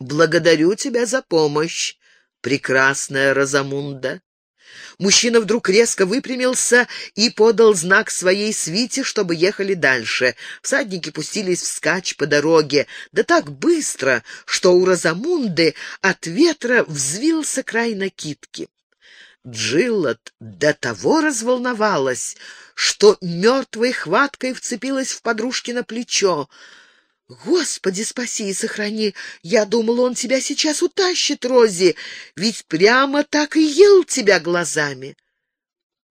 «Благодарю тебя за помощь, прекрасная Розамунда». Мужчина вдруг резко выпрямился и подал знак своей свите, чтобы ехали дальше. Всадники пустились вскачь по дороге, да так быстро, что у Розамунды от ветра взвился край накидки. Джиллот до того разволновалась, что мертвой хваткой вцепилась в подружкино плечо. «Господи, спаси и сохрани! Я думал, он тебя сейчас утащит, Рози, ведь прямо так и ел тебя глазами!»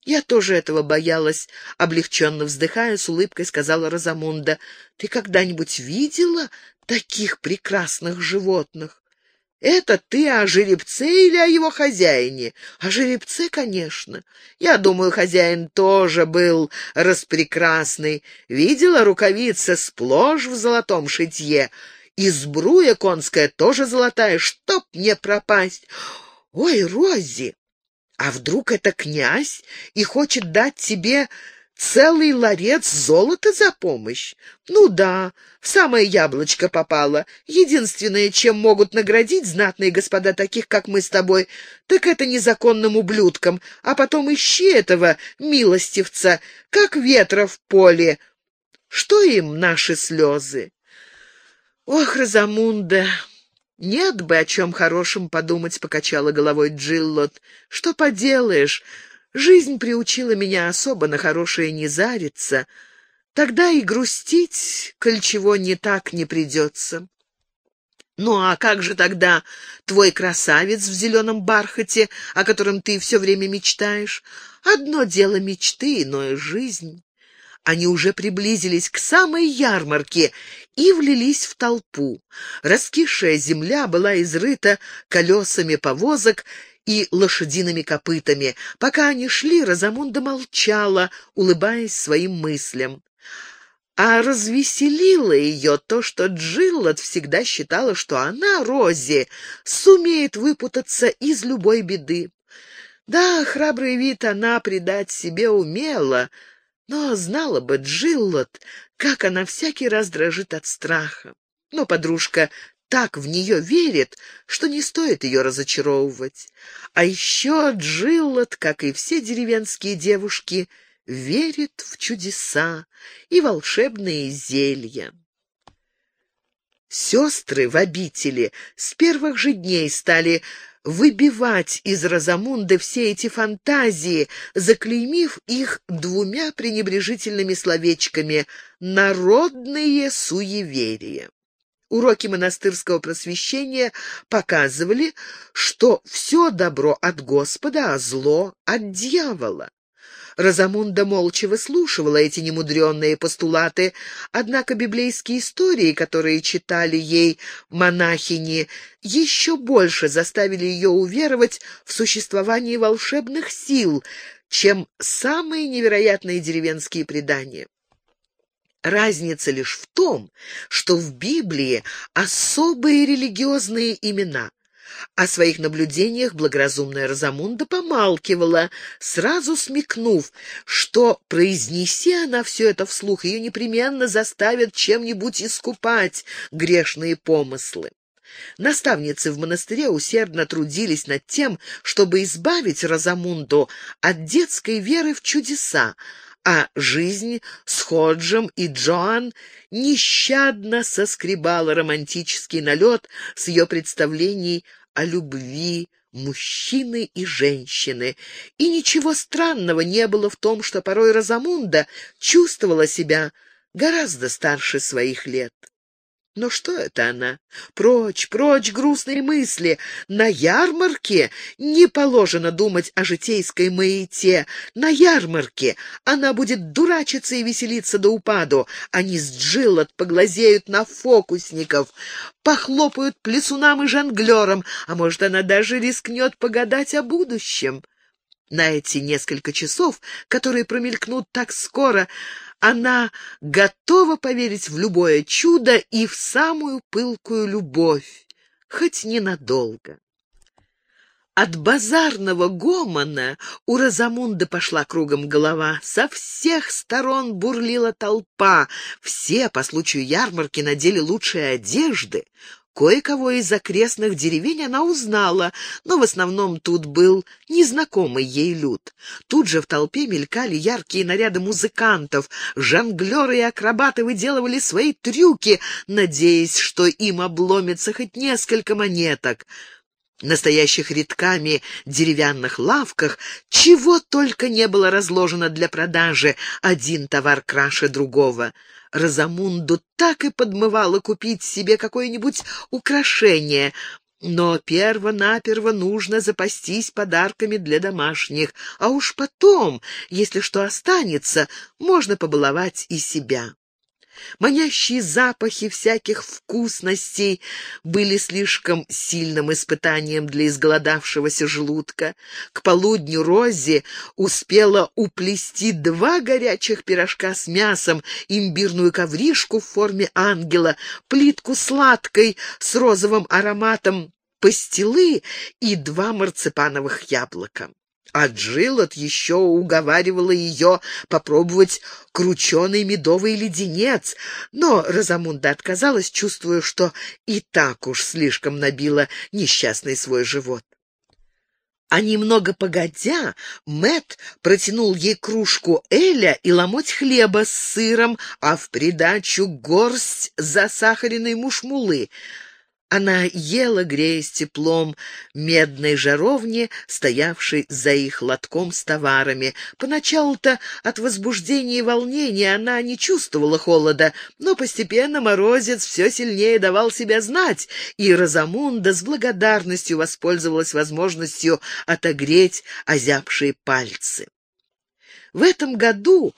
«Я тоже этого боялась», — облегченно вздыхая, с улыбкой сказала Розамунда. «Ты когда-нибудь видела таких прекрасных животных?» «Это ты о жеребце или о его хозяине?» «О жеребце, конечно. Я думаю, хозяин тоже был распрекрасный. Видела рукавица сплошь в золотом шитье. И сбруя конская тоже золотая, чтоб не пропасть. Ой, Рози, а вдруг это князь и хочет дать тебе Целый ларец золота за помощь? Ну да, в самое яблочко попало. Единственное, чем могут наградить знатные господа таких, как мы с тобой, так это незаконным ублюдком, а потом ищи этого милостивца, как ветра в поле. Что им наши слезы? Ох, Розамунда, нет бы о чем хорошем подумать, покачала головой Джиллот. Что поделаешь, Жизнь приучила меня особо на хорошее не зариться. Тогда и грустить, коль чего не так не придется. Ну а как же тогда твой красавец в зеленом бархате, о котором ты все время мечтаешь? Одно дело мечты, иное — жизнь. Они уже приблизились к самой ярмарке и влились в толпу. Раскисшая земля была изрыта колесами повозок и лошадиными копытами. Пока они шли, Розамунда молчала, улыбаясь своим мыслям. А развеселило ее то, что Джиллот всегда считала, что она, Рози, сумеет выпутаться из любой беды. Да, храбрый вид она придать себе умела, но знала бы Джиллот, как она всякий раз дрожит от страха. Но подружка так в нее верит, что не стоит ее разочаровывать. А еще Джиллот, как и все деревенские девушки, верит в чудеса и волшебные зелья. Сестры в обители с первых же дней стали выбивать из Розамунды все эти фантазии, заклеймив их двумя пренебрежительными словечками «народные суеверия». Уроки монастырского просвещения показывали, что все добро от Господа, а зло от дьявола. Розамунда молча выслушивала эти немудренные постулаты, однако библейские истории, которые читали ей монахини, еще больше заставили ее уверовать в существование волшебных сил, чем самые невероятные деревенские предания. Разница лишь в том, что в Библии особые религиозные имена. О своих наблюдениях благоразумная Розамунда помалкивала, сразу смекнув, что, произнеси она все это вслух, ее непременно заставят чем-нибудь искупать грешные помыслы. Наставницы в монастыре усердно трудились над тем, чтобы избавить Розамунду от детской веры в чудеса, а жизнь с Ходжем и Джоан нещадно соскребала романтический налет с ее представлений о любви мужчины и женщины. И ничего странного не было в том, что порой Розамунда чувствовала себя гораздо старше своих лет. Но что это она? Прочь, прочь грустные мысли. На ярмарке не положено думать о житейской маяте. На ярмарке она будет дурачиться и веселиться до упаду. Они с Джилот поглазеют на фокусников, похлопают плесунам и жонглерам, а может, она даже рискнет погадать о будущем. На эти несколько часов, которые промелькнут так скоро, она готова поверить в любое чудо и в самую пылкую любовь, хоть ненадолго. От базарного гомона у Розамунды пошла кругом голова. Со всех сторон бурлила толпа. Все по случаю ярмарки надели лучшие одежды. Кое-кого из окрестных деревень она узнала, но в основном тут был незнакомый ей люд. Тут же в толпе мелькали яркие наряды музыкантов, жонглеры и акробаты выделывали свои трюки, надеясь, что им обломится хоть несколько монеток настоящих редками деревянных лавках, чего только не было разложено для продажи, один товар краше другого. Розамунду так и подмывало купить себе какое-нибудь украшение, но перво-наперво нужно запастись подарками для домашних, а уж потом, если что останется, можно побаловать и себя. Манящие запахи всяких вкусностей были слишком сильным испытанием для изголодавшегося желудка. К полудню Рози успела уплести два горячих пирожка с мясом, имбирную ковришку в форме ангела, плитку сладкой с розовым ароматом пастилы и два марципановых яблока. А Джилот еще уговаривала ее попробовать крученый медовый леденец, но Розамунда отказалась, чувствуя, что и так уж слишком набила несчастный свой живот. А немного погодя, Мэт протянул ей кружку эля и ломоть хлеба с сыром, а в придачу горсть засахаренной мушмулы — она ела, греясь теплом медной жаровни, стоявшей за их лотком с товарами. Поначалу-то от возбуждения и волнения она не чувствовала холода, но постепенно морозец все сильнее давал себя знать, и Розамунда с благодарностью воспользовалась возможностью отогреть озябшие пальцы. В этом году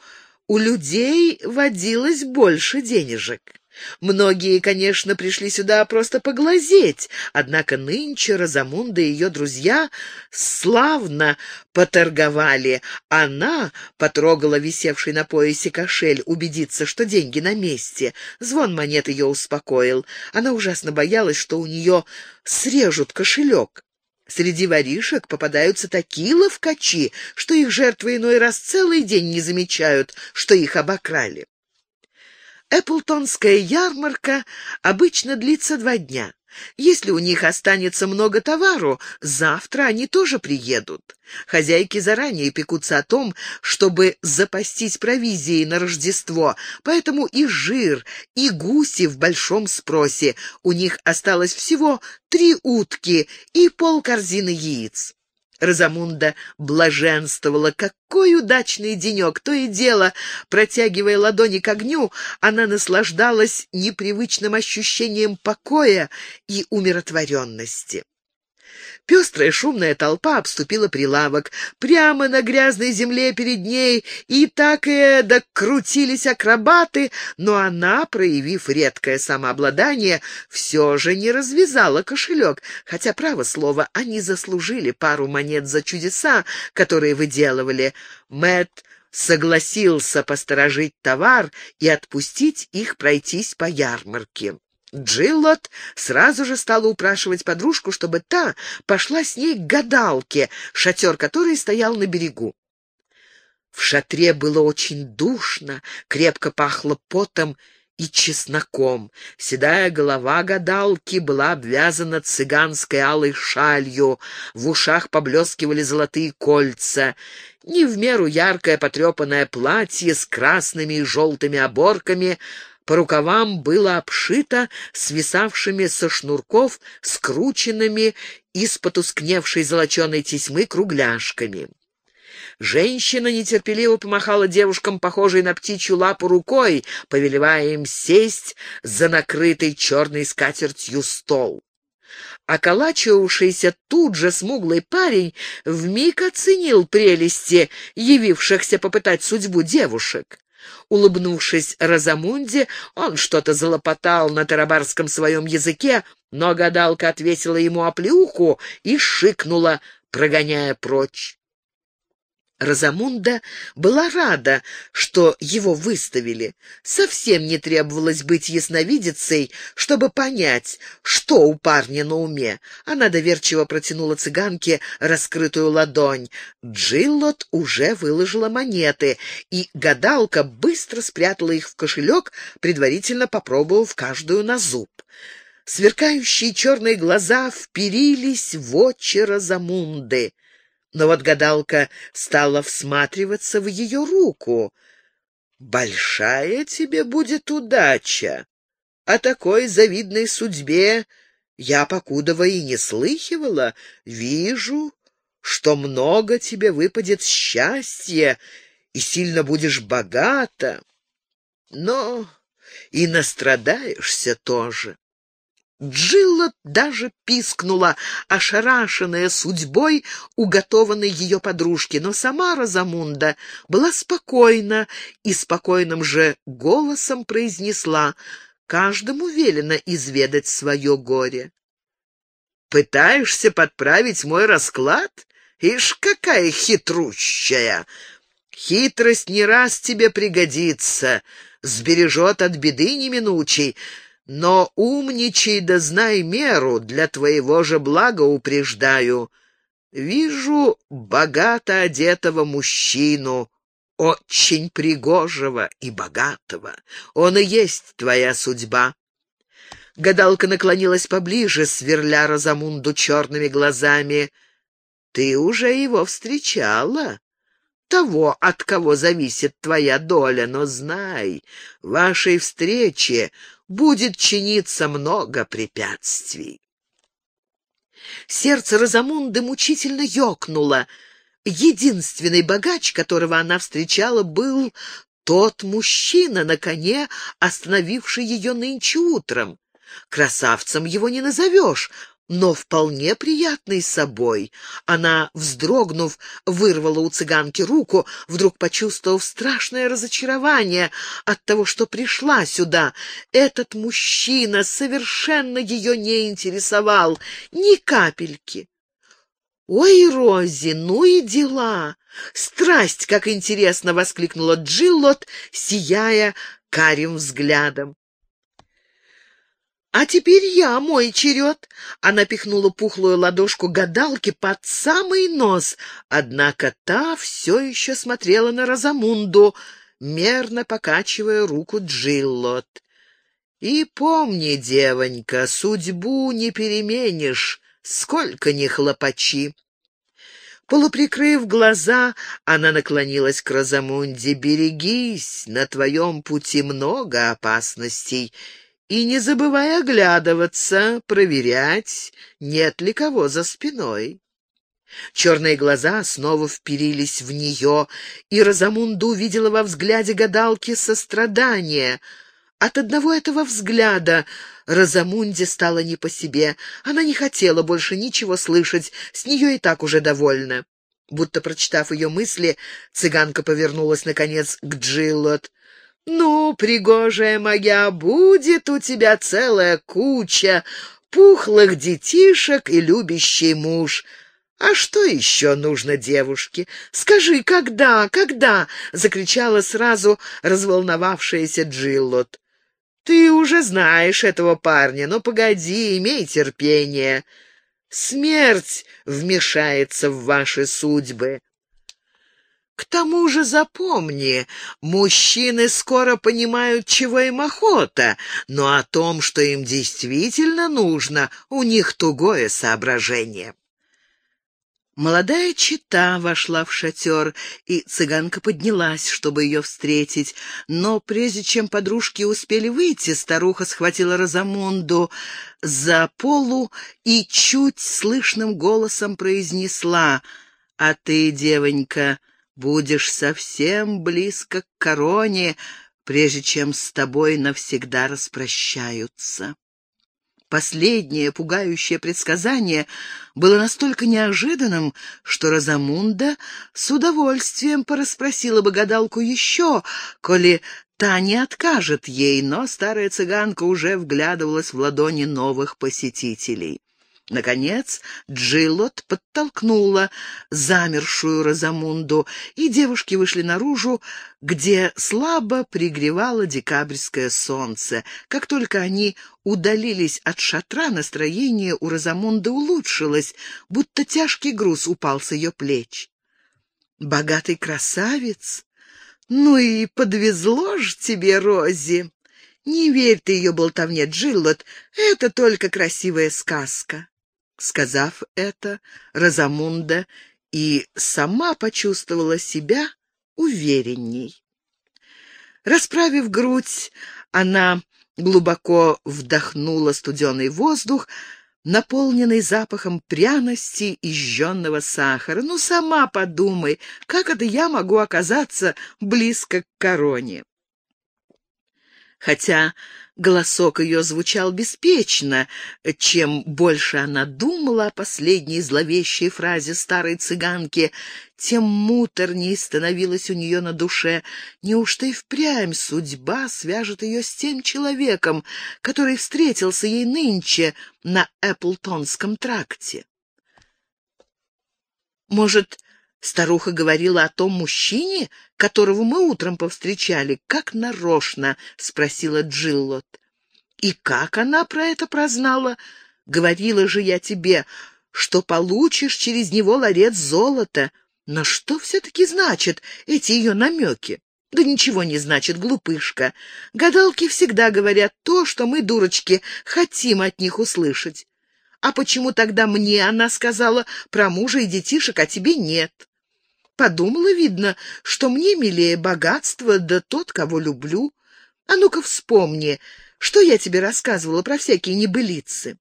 у людей водилось больше денежек. Многие, конечно, пришли сюда просто поглазеть, однако нынче Розамунда и ее друзья славно поторговали. Она потрогала висевший на поясе кошель, убедиться, что деньги на месте. Звон монет ее успокоил. Она ужасно боялась, что у нее срежут кошелек. Среди воришек попадаются такие ловкачи, что их жертвы иной раз целый день не замечают, что их обокрали. Эпплтонская ярмарка обычно длится два дня. Если у них останется много товару, завтра они тоже приедут. Хозяйки заранее пекутся о том, чтобы запастись провизией на Рождество, поэтому и жир, и гуси в большом спросе. У них осталось всего три утки и полкорзины яиц. Розамунда блаженствовала. Какой удачный денек! То и дело, протягивая ладони к огню, она наслаждалась непривычным ощущением покоя и умиротворенности. Пестрая шумная толпа обступила прилавок. Прямо на грязной земле перед ней и так и эдак крутились акробаты, но она, проявив редкое самообладание, все же не развязала кошелек, хотя, право слово, они заслужили пару монет за чудеса, которые выделывали. Мэтт согласился посторожить товар и отпустить их пройтись по ярмарке. Джиллот сразу же стала упрашивать подружку, чтобы та пошла с ней к гадалке, шатер которой стоял на берегу. В шатре было очень душно, крепко пахло потом и чесноком. Седая голова гадалки была обвязана цыганской алой шалью, в ушах поблескивали золотые кольца. Не в меру яркое потрепанное платье с красными и желтыми оборками — по рукавам было обшито свисавшими со шнурков, скрученными из потускневшей золоченой тесьмы кругляшками. Женщина нетерпеливо помахала девушкам, похожей на птичью лапу, рукой, повелевая им сесть за накрытый черной скатертью стол. Околачивавшийся тут же смуглый парень вмиг оценил прелести явившихся попытать судьбу девушек. Улыбнувшись Розамунде, он что-то залопотал на тарабарском своем языке, но гадалка отвесила ему оплеуху и шикнула, прогоняя прочь. Розамунда была рада, что его выставили. Совсем не требовалось быть ясновидицей, чтобы понять, что у парня на уме. Она доверчиво протянула цыганке раскрытую ладонь. Джиллот уже выложила монеты, и гадалка быстро спрятала их в кошелек, предварительно попробовав каждую на зуб. Сверкающие черные глаза вперились в очи Розамунды. Но вот гадалка стала всматриваться в ее руку. «Большая тебе будет удача. О такой завидной судьбе я покудова и не слыхивала. Вижу, что много тебе выпадет счастья, и сильно будешь богата, но и настрадаешься тоже. Джилла даже пискнула, ошарашенная судьбой уготованной ее подружки, но сама Розамунда была спокойна и спокойным же голосом произнесла «Каждому велено изведать свое горе». «Пытаешься подправить мой расклад? Ишь, какая хитрущая! Хитрость не раз тебе пригодится, сбережет от беды неминучей». Но умничай да знай меру, для твоего же блага упреждаю. Вижу богато одетого мужчину, очень пригожего и богатого. Он и есть твоя судьба. Гадалка наклонилась поближе, сверля Розамунду черными глазами. «Ты уже его встречала?» Того, от кого зависит твоя доля, но знай, вашей встрече будет чиниться много препятствий. Сердце Розамунды мучительно ёкнуло. Единственный богач, которого она встречала, был тот мужчина на коне, остановивший ее нынче утром. Красавцем его не назовешь, но вполне приятной собой. Она, вздрогнув, вырвала у цыганки руку, вдруг почувствовав страшное разочарование от того, что пришла сюда. Этот мужчина совершенно ее не интересовал, ни капельки. «Ой, Рози, ну и дела! Страсть, как интересно!» — воскликнула Джиллот, сияя карим взглядом. «А теперь я, мой черед!» Она пихнула пухлую ладошку гадалки под самый нос, однако та все еще смотрела на Розамунду, мерно покачивая руку Джиллот. «И помни, девонька, судьбу не переменишь, сколько ни хлопачи!» Полуприкрыв глаза, она наклонилась к Розамунде. «Берегись, на твоем пути много опасностей». И не забывай оглядываться, проверять, нет ли кого за спиной. Черные глаза снова вперились в нее, и Розамунда увидела во взгляде гадалки сострадание. От одного этого взгляда Розамунде стало не по себе. Она не хотела больше ничего слышать, с нее и так уже довольна. Будто прочитав ее мысли, цыганка повернулась, наконец, к Джиллот. «Ну, пригожая моя, будет у тебя целая куча пухлых детишек и любящий муж». «А что еще нужно девушке? Скажи, когда, когда?» — закричала сразу разволновавшаяся Джиллот. «Ты уже знаешь этого парня, но погоди, имей терпение. Смерть вмешается в ваши судьбы. К тому же запомни, мужчины скоро понимают, чего им охота, но о том, что им действительно нужно, у них тугое соображение. Молодая чита вошла в шатер, и цыганка поднялась, чтобы ее встретить. Но прежде чем подружки успели выйти, старуха схватила Розамунду за полу и чуть слышным голосом произнесла «А ты, девонька, будешь совсем близко к короне, прежде чем с тобой навсегда распрощаются. Последнее пугающее предсказание было настолько неожиданным, что Розамунда с удовольствием порасспросила бы гадалку еще, коли та не откажет ей, но старая цыганка уже вглядывалась в ладони новых посетителей. Наконец Джиллот подтолкнула замершую Розамунду, и девушки вышли наружу, где слабо пригревало декабрьское солнце. Как только они удалились от шатра, настроение у Розамунды улучшилось, будто тяжкий груз упал с ее плеч. «Богатый красавец? Ну и подвезло ж тебе, Рози!» Не верь ты ее болтовне, Джиллот, это только красивая сказка». Сказав это, Розамунда и сама почувствовала себя уверенней. Расправив грудь, она глубоко вдохнула студеный воздух, наполненный запахом пряности и жженного сахара. Ну, сама подумай, как это я могу оказаться близко к короне? Хотя голосок ее звучал беспечно, чем больше она думала о последней зловещей фразе старой цыганки, тем муторней становилась у нее на душе. Неужто и впрямь судьба свяжет ее с тем человеком, который встретился ей нынче на Эпплтонском тракте? Может, Старуха говорила о том мужчине, которого мы утром повстречали, как нарочно, — спросила Джиллот. И как она про это прознала? Говорила же я тебе, что получишь через него ларец золота. Но что все-таки значит эти ее намеки? Да ничего не значит, глупышка. Гадалки всегда говорят то, что мы, дурочки, хотим от них услышать. А почему тогда мне она сказала про мужа и детишек, а тебе нет? Подумала, видно, что мне милее богатство, да тот, кого люблю. А ну-ка вспомни, что я тебе рассказывала про всякие небылицы.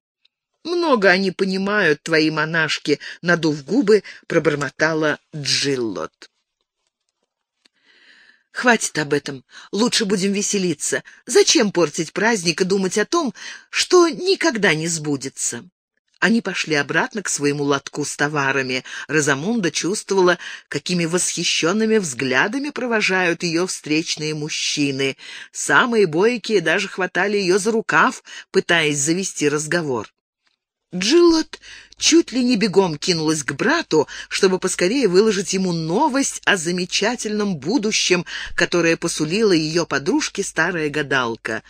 Много они понимают, твои монашки, надув губы, пробормотала Джиллот. Хватит об этом. Лучше будем веселиться. Зачем портить праздник и думать о том, что никогда не сбудется? Они пошли обратно к своему лотку с товарами. Розамунда чувствовала, какими восхищенными взглядами провожают ее встречные мужчины. Самые бойкие даже хватали ее за рукав, пытаясь завести разговор. Джиллот чуть ли не бегом кинулась к брату, чтобы поскорее выложить ему новость о замечательном будущем, которое посулила ее подружке старая гадалка.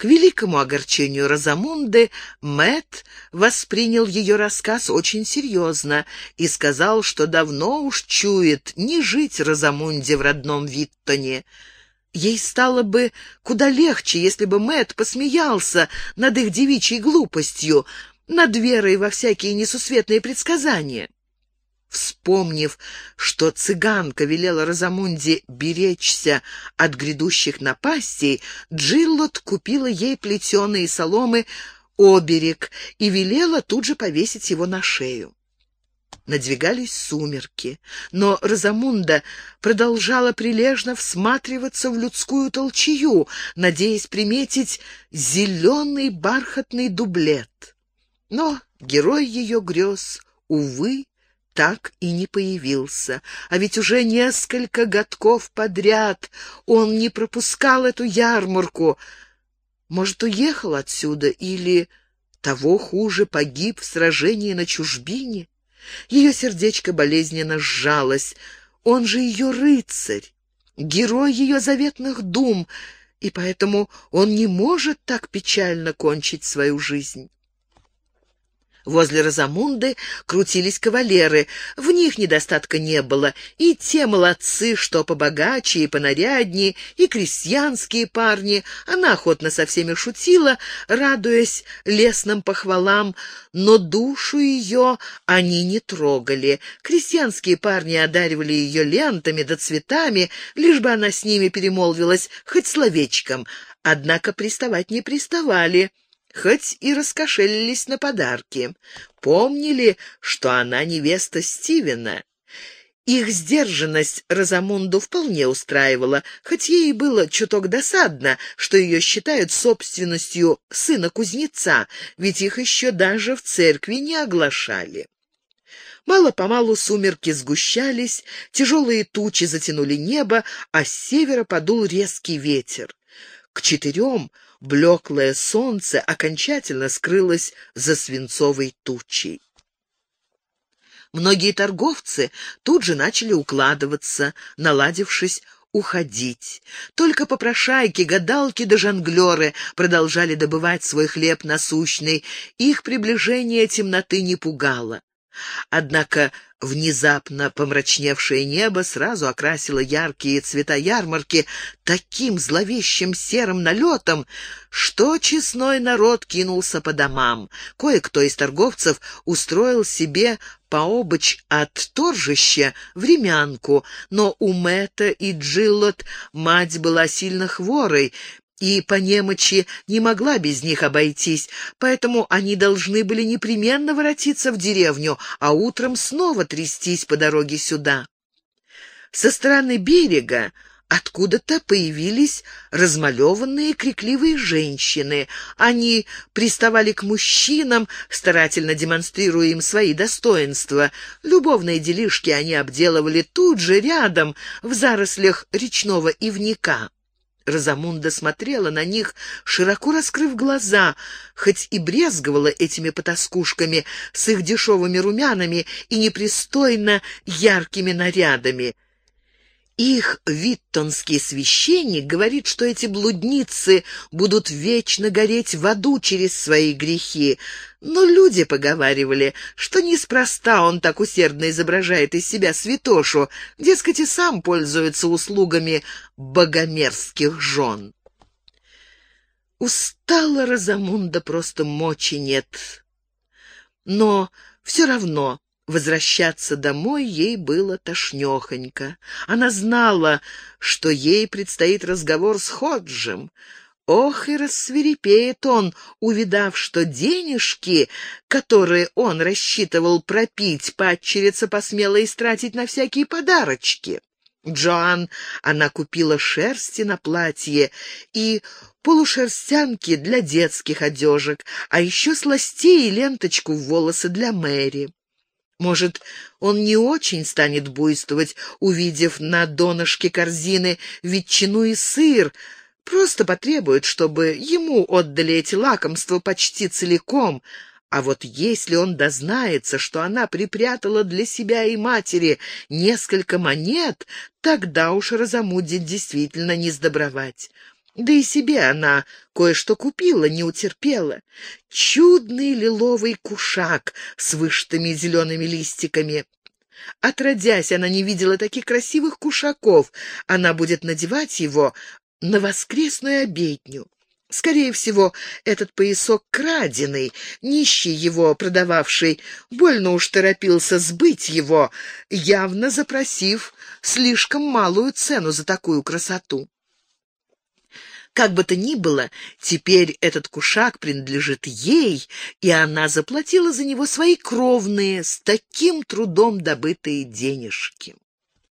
К великому огорчению Розамунды Мэт воспринял ее рассказ очень серьезно и сказал, что давно уж чует не жить Розамунде в родном Виттоне. Ей стало бы куда легче, если бы Мэт посмеялся над их девичьей глупостью, над верой во всякие несусветные предсказания. Вспомнив, что цыганка велела Розамунде беречься от грядущих напастей, Джиллот купила ей плетеные соломы оберег и велела тут же повесить его на шею. Надвигались сумерки, но Розамунда продолжала прилежно всматриваться в людскую толчью, надеясь приметить зеленый бархатный дублет. Но герой ее грез, увы, так и не появился. А ведь уже несколько годков подряд он не пропускал эту ярмарку. Может, уехал отсюда или, того хуже, погиб в сражении на чужбине? Ее сердечко болезненно сжалось. Он же ее рыцарь, герой ее заветных дум, и поэтому он не может так печально кончить свою жизнь. Возле Розамунды крутились кавалеры. В них недостатка не было. И те молодцы, что побогаче и понаряднее, и крестьянские парни. Она охотно со всеми шутила, радуясь лесным похвалам, но душу ее они не трогали. Крестьянские парни одаривали ее лентами да цветами, лишь бы она с ними перемолвилась хоть словечком. Однако приставать не приставали хоть и раскошелились на подарки. Помнили, что она невеста Стивена. Их сдержанность Розамунду вполне устраивала, хоть ей было чуток досадно, что ее считают собственностью сына кузнеца, ведь их еще даже в церкви не оглашали. Мало-помалу сумерки сгущались, тяжелые тучи затянули небо, а с севера подул резкий ветер. К четырем блеклое солнце окончательно скрылось за свинцовой тучей. Многие торговцы тут же начали укладываться, наладившись уходить. Только попрошайки, гадалки да жонглеры продолжали добывать свой хлеб насущный, их приближение темноты не пугало. Однако внезапно помрачневшее небо сразу окрасило яркие цвета ярмарки таким зловещим серым налетом, что честной народ кинулся по домам. Кое-кто из торговцев устроил себе пообочь от торжища времянку, но у Мэтта и Джиллот мать была сильно хворой, и по немочи не могла без них обойтись, поэтому они должны были непременно воротиться в деревню, а утром снова трястись по дороге сюда. Со стороны берега откуда-то появились размалеванные крикливые женщины. Они приставали к мужчинам, старательно демонстрируя им свои достоинства. Любовные делишки они обделывали тут же, рядом, в зарослях речного ивника. Розамунда смотрела на них, широко раскрыв глаза, хоть и брезговала этими потаскушками с их дешевыми румянами и непристойно яркими нарядами. Их виттонский священник говорит, что эти блудницы будут вечно гореть в аду через свои грехи. Но люди поговаривали, что неспроста он так усердно изображает из себя святошу, дескать, и сам пользуется услугами богомерзких жен. Устала Розамунда, просто мочи нет. Но все равно Возвращаться домой ей было тошнехонько. Она знала, что ей предстоит разговор с Ходжем. Ох, и рассверепеет он, увидав, что денежки, которые он рассчитывал пропить, падчерица посмела истратить на всякие подарочки. Джоан она купила шерсти на платье и полушерстянки для детских одежек, а еще сластей и ленточку в волосы для Мэри. Может, он не очень станет буйствовать, увидев на донышке корзины ветчину и сыр, просто потребует, чтобы ему отдали эти лакомства почти целиком, а вот если он дознается, что она припрятала для себя и матери несколько монет, тогда уж разомудит действительно не сдобровать. Да и себе она кое-что купила, не утерпела. Чудный лиловый кушак с вышитыми зелеными листиками. Отродясь, она не видела таких красивых кушаков. Она будет надевать его на воскресную обедню. Скорее всего, этот поясок краденый, нищий его продававший, больно уж торопился сбыть его, явно запросив слишком малую цену за такую красоту. Как бы то ни было, теперь этот кушак принадлежит ей, и она заплатила за него свои кровные, с таким трудом добытые денежки.